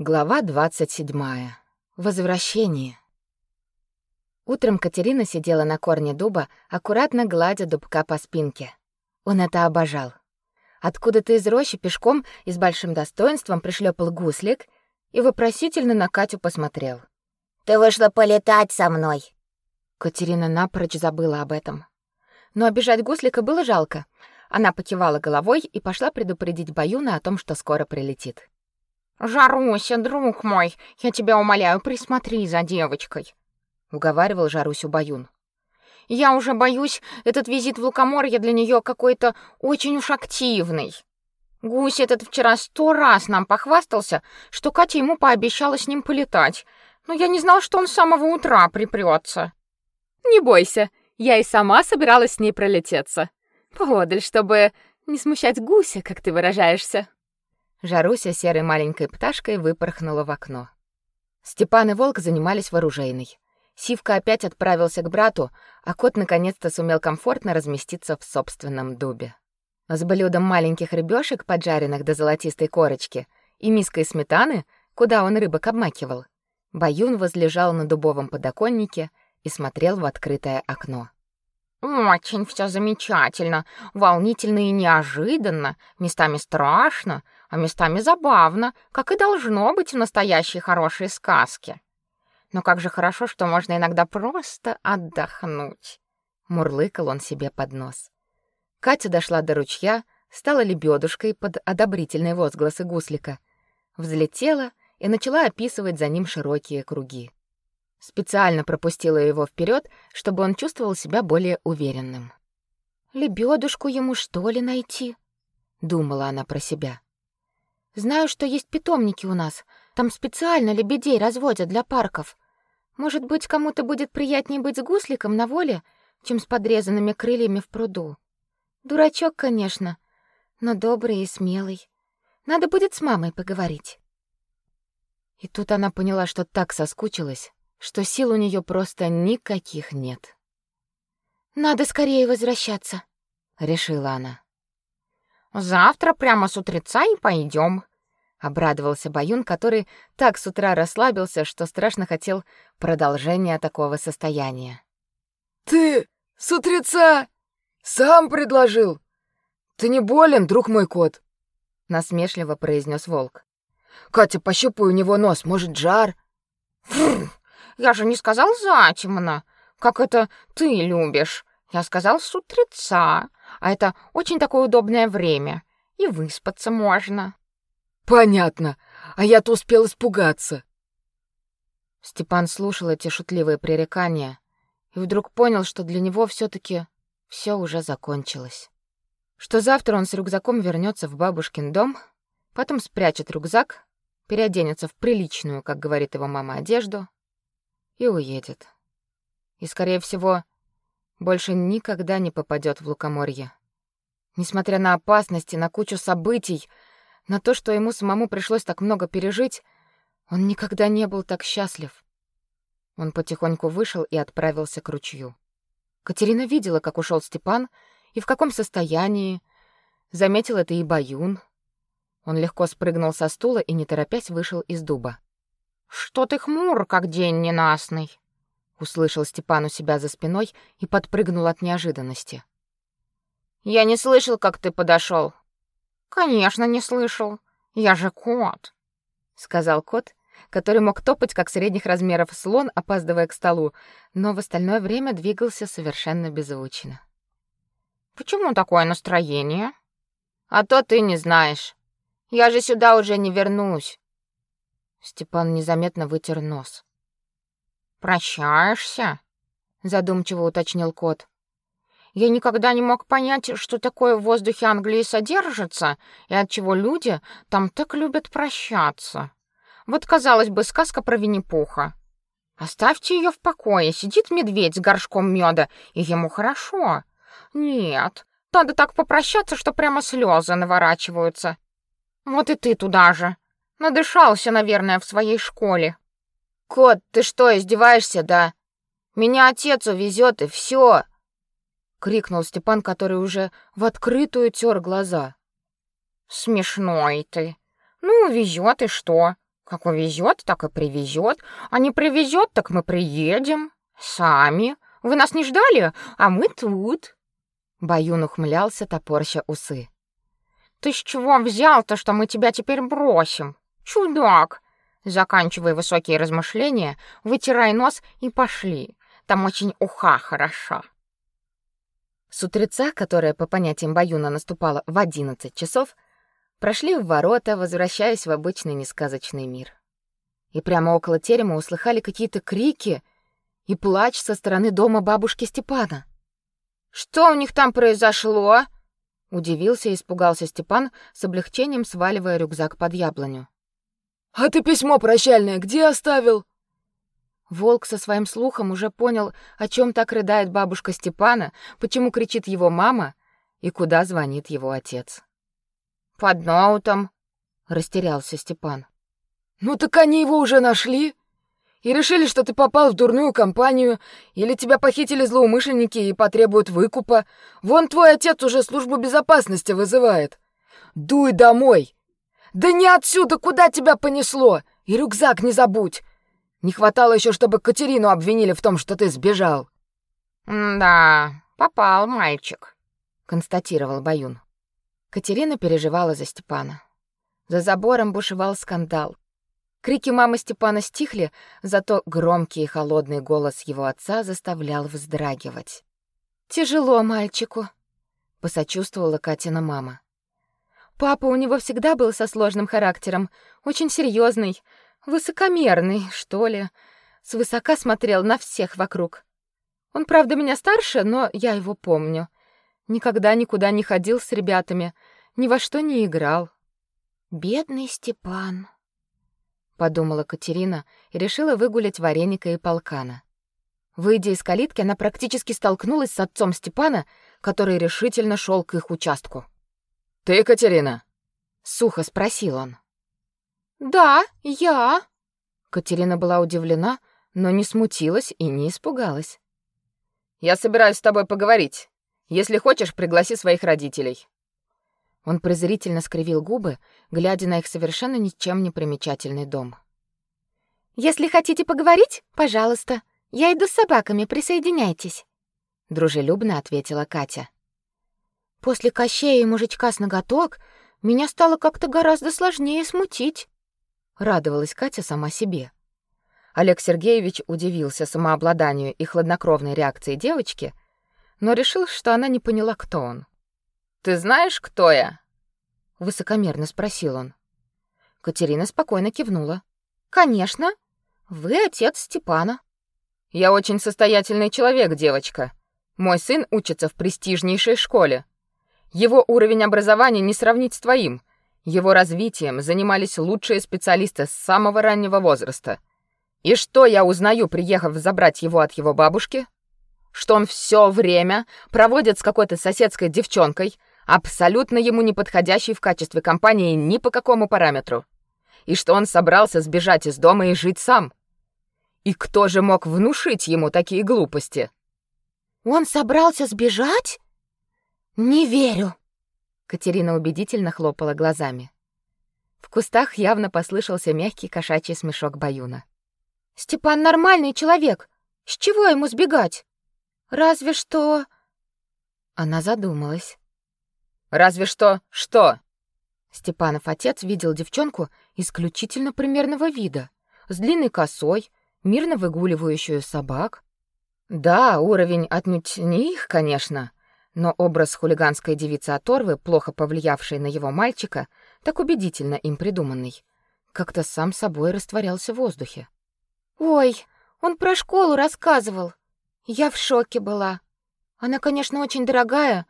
Глава 27. Возвращение. Утром Катерина сидела на корне дуба, аккуратно гладя дубка по спинке. Он это обожал. Откуда-то из рощи пешком и с большим достоинством пришлепал гуслик и вопросительно на Катю посмотрел. «Ты вышла полетать со мной!» Катерина напрочь забыла об этом. Но обижать гуслика было жалко. Она покивала головой и пошла предупредить Баюна о том, что скоро прилетит. «Жаруся, друг мой, я тебя умоляю, присмотри за девочкой», — уговаривал Жарусю Баюн. «Я уже боюсь, этот визит в Лукоморье для нее какой-то очень уж активный. Гусь этот вчера сто раз нам похвастался, что Катя ему пообещала с ним полетать, но я не знал, что он с самого утра припрется». «Не бойся, я и сама собиралась с ней пролететься. Подаль, чтобы не смущать гуся, как ты выражаешься». Жаруся серой маленькой пташкой выпорхнула в окно. Степан и Волк занимались вооружейной. Сивка опять отправился к брату, а кот наконец-то сумел комфортно разместиться в собственном дубе. С блюдом маленьких рыбешек, поджаренных до золотистой корочки, и миской сметаны, куда он рыбок обмакивал, Баюн возлежал на дубовом подоконнике и смотрел в открытое окно. «Очень все замечательно, волнительно и неожиданно, местами страшно, а местами забавно, как и должно быть в настоящей хорошей сказке. Но как же хорошо, что можно иногда просто отдохнуть. Мурлыкал он себе под нос. Катя дошла до ручья, стала лебедушкой под одобрительные возгласы гуслика, взлетела и начала описывать за ним широкие круги. Специально пропустила его вперед, чтобы он чувствовал себя более уверенным. Лебедушку ему что ли найти? думала она про себя. Знаю, что есть питомники у нас. Там специально лебедей разводят для парков. Может быть, кому-то будет приятнее быть с гусликом на воле, чем с подрезанными крыльями в пруду. Дурачок, конечно, но добрый и смелый. Надо будет с мамой поговорить. И тут она поняла, что так соскучилась, что сил у нее просто никаких нет. Надо скорее возвращаться, решила она. Завтра прямо с утреца и пойдем, обрадовался Баюн, который так с утра расслабился, что страшно хотел продолжения такого состояния. Ты с утреца сам предложил. Ты не болен, друг мой кот? насмешливо произнес волк. Катя, пощупай у него нос, может, жар? Фу, я же не сказал затемно, как это ты любишь. Я сказал с утреца, а это очень такое удобное время, и выспаться можно. Понятно. А я-то успел испугаться. Степан слушал эти шутливые пререкания и вдруг понял, что для него все таки все уже закончилось. Что завтра он с рюкзаком вернется в бабушкин дом, потом спрячет рюкзак, переоденется в приличную, как говорит его мама, одежду и уедет. И скорее всего, больше никогда не попадет в Лукоморье. Несмотря на опасности, на кучу событий, на то, что ему самому пришлось так много пережить, он никогда не был так счастлив. Он потихоньку вышел и отправился к ручью. Катерина видела, как ушел Степан и в каком состоянии. Заметил это и Баюн. Он легко спрыгнул со стула и, не торопясь, вышел из дуба. «Что ты хмур, как день ненастный?» Услышал Степан у себя за спиной и подпрыгнул от неожиданности. «Я не слышал, как ты подошел. Конечно, не слышал. Я же кот, сказал кот, который мог топать как средних размеров слон, опаздывая к столу, но в остальное время двигался совершенно беззвучно. Почему такое настроение? А то ты не знаешь. Я же сюда уже не вернусь. Степан незаметно вытер нос. Прощаешься? задумчиво уточнил кот. Я никогда не мог понять, что такое в воздухе Англии содержится и от чего люди там так любят прощаться. Вот, казалось бы, сказка про Винни-Пуха. Оставьте ее в покое, сидит медведь с горшком меда, и ему хорошо. Нет, надо так попрощаться, что прямо слезы наворачиваются. Вот и ты туда же. Надышался, наверное, в своей школе. Кот, ты что, издеваешься, да? Меня отец увезет и все крикнул Степан, который уже в открытую тер глаза. Смешной ты. Ну, везет и что? Как увезет, так и привезет, а не привезет, так мы приедем. Сами. Вы нас не ждали, а мы тут. Баюн ухмылялся, топорща усы. Ты с чего взял-то, что мы тебя теперь бросим? Чудак. Заканчивая высокие размышления, вытирай нос и пошли. Там очень уха хороша. С утреца, которая по понятиям Баюна наступала в одиннадцать часов, прошли в ворота, возвращаясь в обычный несказочный мир. И прямо около терема услыхали какие-то крики и плач со стороны дома бабушки Степана. Что у них там произошло? Удивился и испугался Степан, с облегчением сваливая рюкзак под яблоню. «А ты письмо прощальное где оставил?» Волк со своим слухом уже понял, о чем так рыдает бабушка Степана, почему кричит его мама и куда звонит его отец. «Под ноутом», — растерялся Степан. «Ну так они его уже нашли и решили, что ты попал в дурную компанию или тебя похитили злоумышленники и потребуют выкупа. Вон твой отец уже службу безопасности вызывает. Дуй домой. Да не отсюда, куда тебя понесло? И рюкзак не забудь. Не хватало еще, чтобы Катерину обвинили в том, что ты сбежал. Да, попал мальчик, констатировал Баюн. Катерина переживала за Степана. За забором бушевал скандал. Крики мамы Степана стихли, зато громкий и холодный голос его отца заставлял вздрагивать. Тяжело мальчику, посочувствовала Катина мама. Папа у него всегда был со сложным характером, очень серьезный, высокомерный, что ли. Свысока смотрел на всех вокруг. Он, правда, меня старше, но я его помню. Никогда никуда не ходил с ребятами, ни во что не играл. Бедный Степан, подумала Катерина и решила выгулять вареника и полкана. Выйдя из калитки, она практически столкнулась с отцом Степана, который решительно шел к их участку. «Ты, Катерина?» — сухо спросил он. «Да, я». Катерина была удивлена, но не смутилась и не испугалась. «Я собираюсь с тобой поговорить. Если хочешь, пригласи своих родителей». Он презрительно скривил губы, глядя на их совершенно ничем не примечательный дом. «Если хотите поговорить, пожалуйста. Я иду с собаками, присоединяйтесь», — дружелюбно ответила Катя. После кощея и мужичка с ноготок меня стало как-то гораздо сложнее смутить. Радовалась Катя сама себе. Олег Сергеевич удивился самообладанию и хладнокровной реакции девочки, но решил, что она не поняла, кто он. «Ты знаешь, кто я?» — высокомерно спросил он. Катерина спокойно кивнула. «Конечно. Вы отец Степана». «Я очень состоятельный человек, девочка. Мой сын учится в престижнейшей школе. Его уровень образования не сравнить с твоим. Его развитием занимались лучшие специалисты с самого раннего возраста. И что я узнаю, приехав забрать его от его бабушки? Что он все время проводит с какой-то соседской девчонкой, абсолютно ему не подходящей в качестве компании ни по какому параметру. И что он собрался сбежать из дома и жить сам. И кто же мог внушить ему такие глупости? Он собрался сбежать? Не верю. Катерина убедительно хлопала глазами. В кустах явно послышался мягкий кошачий смешок Баюна. Степан нормальный человек. С чего ему сбегать? Разве что Она задумалась. Разве что что? Степанов отец видел девчонку исключительно примерного вида, с длинной косой, мирно выгуливающую собак. Да, уровень отнюдь не их, конечно, но образ хулиганской девицы Оторвы, плохо повлиявшей на его мальчика, так убедительно им придуманный, как-то сам собой растворялся в воздухе. «Ой, он про школу рассказывал. Я в шоке была. Она, конечно, очень дорогая,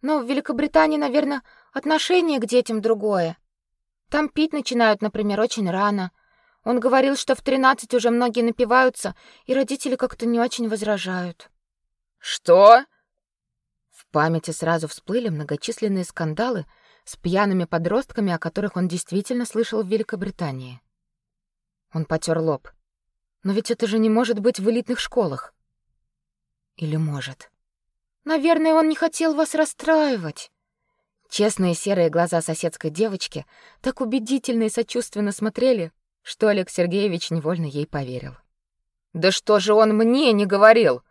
но в Великобритании, наверное, отношение к детям другое. Там пить начинают, например, очень рано. Он говорил, что в тринадцать уже многие напиваются, и родители как-то не очень возражают». «Что?» Памяти сразу всплыли многочисленные скандалы с пьяными подростками, о которых он действительно слышал в Великобритании. Он потер лоб. Но ведь это же не может быть в элитных школах. Или может? Наверное, он не хотел вас расстраивать. Честные серые глаза соседской девочки так убедительно и сочувственно смотрели, что Олег Сергеевич невольно ей поверил. Да что же он мне не говорил?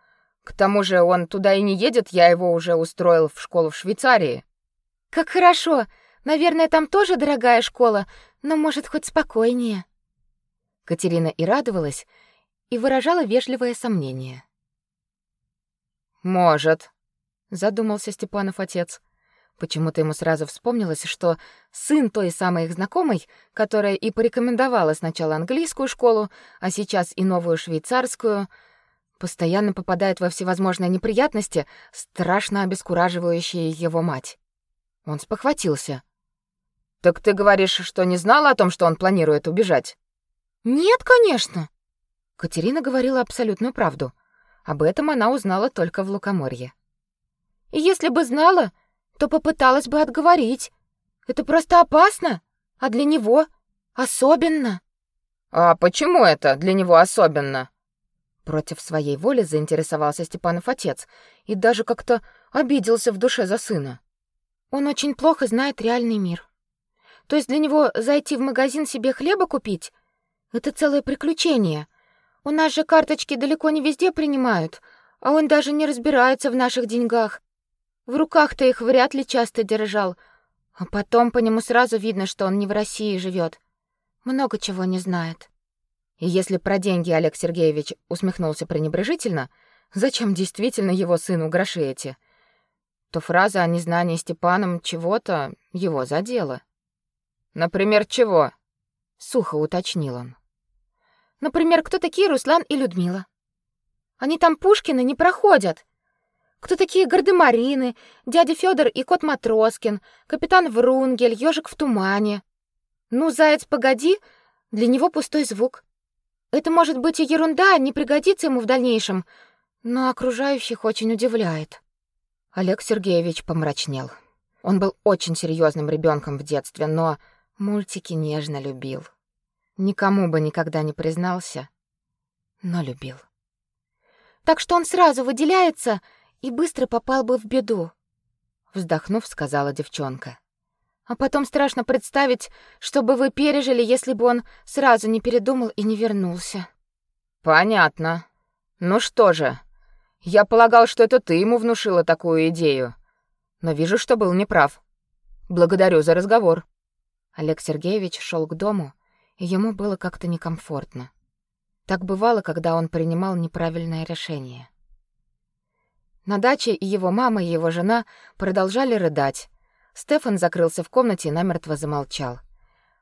К тому же он туда и не едет, я его уже устроил в школу в Швейцарии. Как хорошо. Наверное, там тоже дорогая школа, но может хоть спокойнее. Катерина и радовалась, и выражала вежливое сомнение. Может, задумался Степанов отец. Почему-то ему сразу вспомнилось, что сын той самой их знакомой, которая и порекомендовала сначала английскую школу, а сейчас и новую швейцарскую, постоянно попадает во всевозможные неприятности, страшно обескураживающие его мать. Он спохватился. Так ты говоришь, что не знала о том, что он планирует убежать? Нет, конечно. Катерина говорила абсолютную правду. Об этом она узнала только в Лукоморье. Если бы знала, то попыталась бы отговорить. Это просто опасно, а для него особенно. А почему это для него особенно? Против своей воли заинтересовался Степанов отец и даже как-то обиделся в душе за сына. Он очень плохо знает реальный мир. То есть для него зайти в магазин себе хлеба купить это целое приключение. У нас же карточки далеко не везде принимают, а он даже не разбирается в наших деньгах. В руках-то их вряд ли часто держал. А потом по нему сразу видно, что он не в России живет. Много чего не знает. И если про деньги Олег Сергеевич усмехнулся пренебрежительно, зачем действительно его сыну гроши эти, то фраза о незнании Степаном чего-то его задела. Например, чего? сухо уточнил он. Например, кто такие Руслан и Людмила? Они там Пушкина не проходят. Кто такие Гардемарины, дядя Федор и кот Матроскин, капитан Врунгель, ежик в тумане? Ну, заяц, погоди, для него пустой звук. Это может быть и ерунда, не пригодится ему в дальнейшем, но окружающих очень удивляет. Олег Сергеевич помрачнел. Он был очень серьезным ребенком в детстве, но мультики нежно любил. Никому бы никогда не признался, но любил. Так что он сразу выделяется и быстро попал бы в беду, вздохнув, сказала девчонка. А потом страшно представить, что бы вы пережили, если бы он сразу не передумал и не вернулся. Понятно. Ну что же, я полагал, что это ты ему внушила такую идею. Но вижу, что был неправ. Благодарю за разговор. Олег Сергеевич шел к дому, и ему было как-то некомфортно. Так бывало, когда он принимал неправильное решение. На даче и его мама, и его жена продолжали рыдать. Стефан закрылся в комнате и намертво замолчал.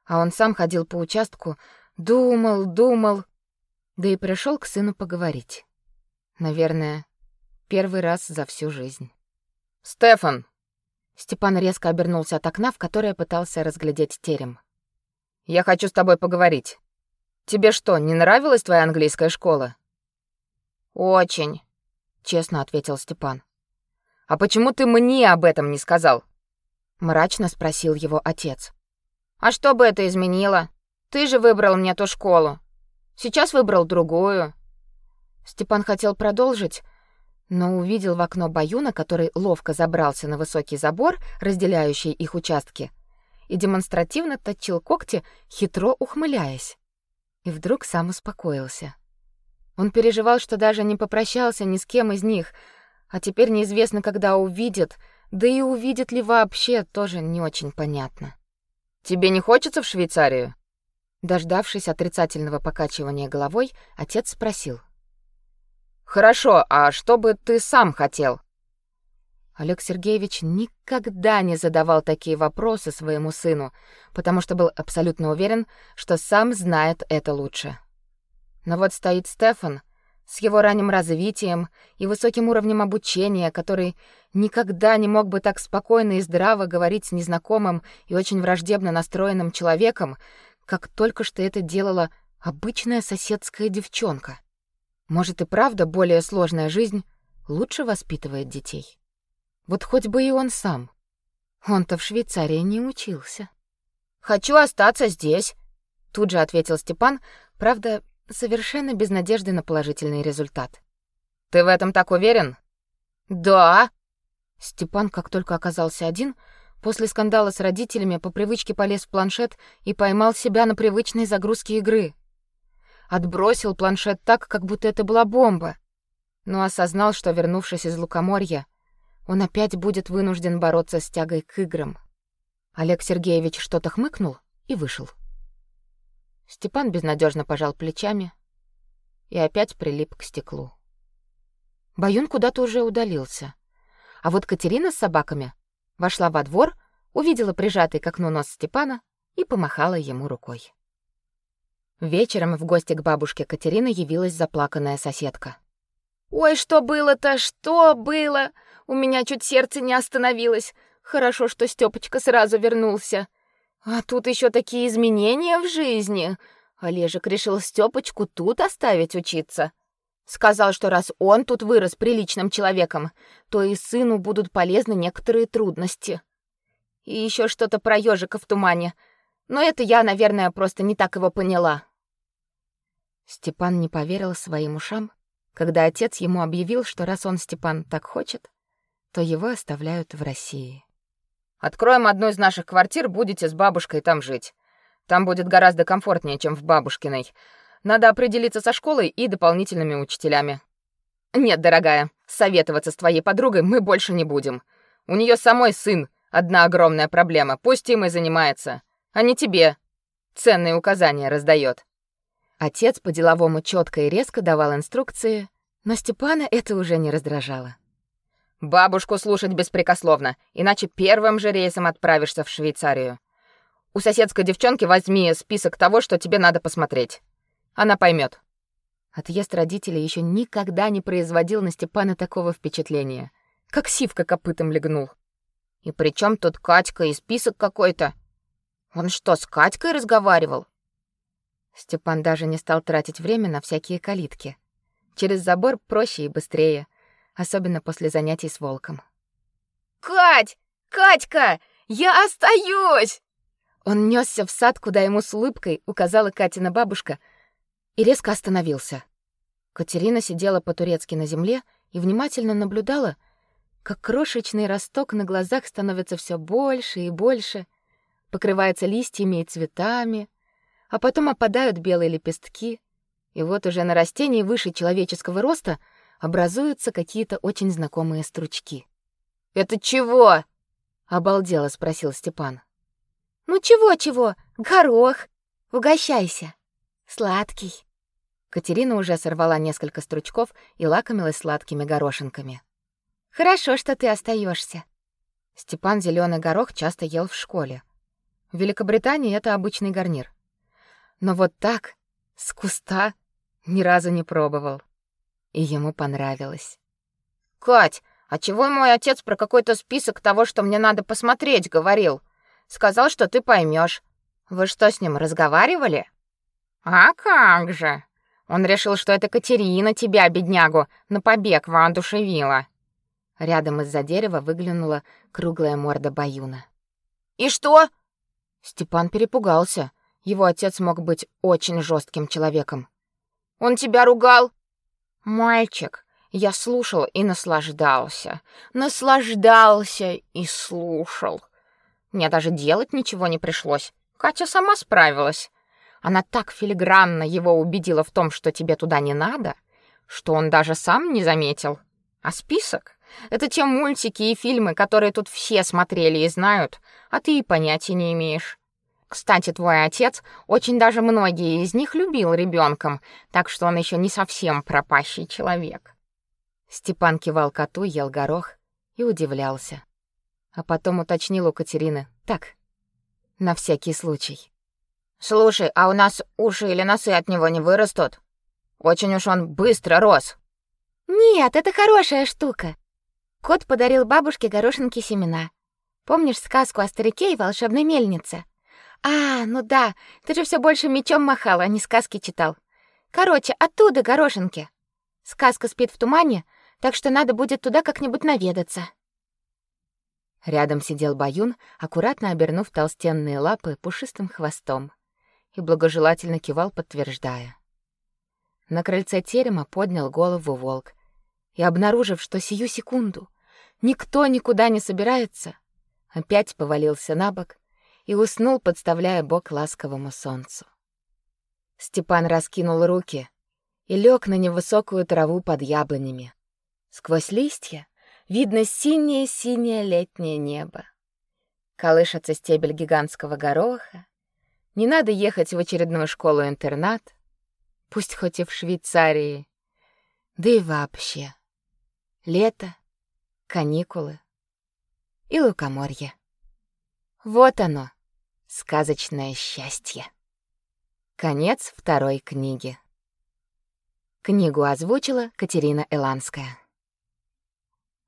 А он сам ходил по участку, думал, думал, да и пришел к сыну поговорить. Наверное, первый раз за всю жизнь. «Стефан!» Степан резко обернулся от окна, в которое пытался разглядеть терем. «Я хочу с тобой поговорить. Тебе что, не нравилась твоя английская школа?» «Очень», честно ответил Степан. А почему ты мне об этом не сказал? Мрачно спросил его отец. А что бы это изменило? Ты же выбрал мне ту школу. Сейчас выбрал другую. Степан хотел продолжить, но увидел в окно Баюна, который ловко забрался на высокий забор, разделяющий их участки, и демонстративно точил когти, хитро ухмыляясь. И вдруг сам успокоился. Он переживал, что даже не попрощался ни с кем из них, а теперь неизвестно, когда увидит, да и увидит ли вообще, тоже не очень понятно. Тебе не хочется в Швейцарию? Дождавшись отрицательного покачивания головой, отец спросил: Хорошо, а что бы ты сам хотел? Олег Сергеевич никогда не задавал такие вопросы своему сыну, потому что был абсолютно уверен, что сам знает это лучше. Но вот стоит Стефан с его ранним развитием и высоким уровнем обучения, который никогда не мог бы так спокойно и здраво говорить с незнакомым и очень враждебно настроенным человеком, как только что это делала обычная соседская девчонка. Может и правда более сложная жизнь лучше воспитывает детей. Вот хоть бы и он сам. Он-то в Швейцарии не учился. Хочу остаться здесь, тут же ответил Степан, правда, совершенно без надежды на положительный результат. Ты в этом так уверен? Да. Степан, как только оказался один, После скандала с родителями по привычке полез в планшет и поймал себя на привычной загрузке игры. Отбросил планшет так, как будто это была бомба. Но осознал, что, вернувшись из Лукоморья, он опять будет вынужден бороться с тягой к играм. Олег Сергеевич что-то хмыкнул и вышел. Степан безнадежно пожал плечами и опять прилип к стеклу. Баюн куда-то уже удалился. А вот Катерина с собаками вошла во двор, увидела прижатый к окну нос Степана и помахала ему рукой. Вечером в гости к бабушке Катерины явилась заплаканная соседка. «Ой, что было-то, что было? У меня чуть сердце не остановилось. Хорошо, что Стёпочка сразу вернулся. А тут еще такие изменения в жизни. Олежек решил Стёпочку тут оставить учиться. Сказал, что раз он тут вырос приличным человеком, то и сыну будут полезны некоторые трудности. И еще что-то про ежика в тумане. Но это я, наверное, просто не так его поняла. Степан не поверил своим ушам, когда отец ему объявил, что раз он Степан так хочет, то его оставляют в России. Откроем одну из наших квартир, будете с бабушкой там жить. Там будет гораздо комфортнее, чем в бабушкиной. Надо определиться со школой и дополнительными учителями. Нет, дорогая, советоваться с твоей подругой мы больше не будем. У нее самой сын, одна огромная проблема. Пусть им и занимается, а не тебе. Ценные указания раздает. Отец по-деловому четко и резко давал инструкции, но Степана это уже не раздражало. Бабушку слушать беспрекословно, иначе первым же рейсом отправишься в Швейцарию. У соседской девчонки возьми список того, что тебе надо посмотреть. Она поймет. Отъезд родителей еще никогда не производил на Степана такого впечатления, как сивка копытом легнул. И при чем тут Катька и список какой-то? Он что, с Катькой разговаривал? Степан даже не стал тратить время на всякие калитки. Через забор проще и быстрее особенно после занятий с волком. «Кать! Катька! Я остаюсь!» Он нёсся в сад, куда ему с улыбкой указала Катина бабушка, и резко остановился. Катерина сидела по-турецки на земле и внимательно наблюдала, как крошечный росток на глазах становится все больше и больше, покрывается листьями и цветами, а потом опадают белые лепестки, и вот уже на растении выше человеческого роста — образуются какие-то очень знакомые стручки. «Это чего?» — обалдело спросил Степан. «Ну чего-чего? Горох. Угощайся. Сладкий». Катерина уже сорвала несколько стручков и лакомилась сладкими горошинками. «Хорошо, что ты остаешься. Степан зеленый горох часто ел в школе. В Великобритании это обычный гарнир. Но вот так, с куста, ни разу не пробовал и ему понравилось. «Кать, а чего мой отец про какой-то список того, что мне надо посмотреть, говорил? Сказал, что ты поймешь. Вы что, с ним разговаривали?» «А как же! Он решил, что это Катерина тебя, беднягу, на побег воодушевила». Рядом из-за дерева выглянула круглая морда Баюна. «И что?» Степан перепугался. Его отец мог быть очень жестким человеком. «Он тебя ругал?» Мальчик, я слушал и наслаждался. Наслаждался и слушал. Мне даже делать ничего не пришлось. Катя сама справилась. Она так филигранно его убедила в том, что тебе туда не надо, что он даже сам не заметил. А список — это те мультики и фильмы, которые тут все смотрели и знают, а ты и понятия не имеешь. Кстати, твой отец очень даже многие из них любил ребенком, так что он еще не совсем пропащий человек. Степан кивал коту, ел горох и удивлялся. А потом уточнил у Катерины: "Так, на всякий случай. Слушай, а у нас уши или носы от него не вырастут? Очень уж он быстро рос". Нет, это хорошая штука. Кот подарил бабушке горошинки семена. Помнишь сказку о старике и волшебной мельнице? А, ну да, ты же все больше мечом махал, а не сказки читал. Короче, оттуда горошинки. Сказка спит в тумане, так что надо будет туда как-нибудь наведаться. Рядом сидел Баюн, аккуратно обернув толстенные лапы пушистым хвостом, и благожелательно кивал, подтверждая. На крыльце терема поднял голову волк, и, обнаружив, что сию секунду никто никуда не собирается, опять повалился на бок и уснул, подставляя бок ласковому солнцу. Степан раскинул руки и лег на невысокую траву под яблонями. Сквозь листья видно синее-синее летнее небо. Колышется стебель гигантского гороха. Не надо ехать в очередную школу-интернат, пусть хоть и в Швейцарии. Да и вообще. Лето, каникулы и лукоморье. Вот оно, сказочное счастье. Конец второй книги. Книгу озвучила Катерина Эланская.